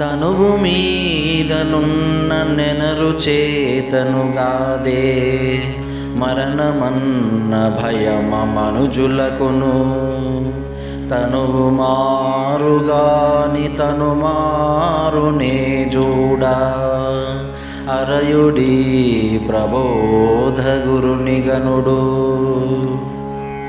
తనువు మీదనున్న నెనరు చేతనుగాదే మరణమన్న భయమ మనుజులకును. తనువు మారుగాని తను మారునే జూడా. అరయుడి ప్రబోధ గురునిగనుడు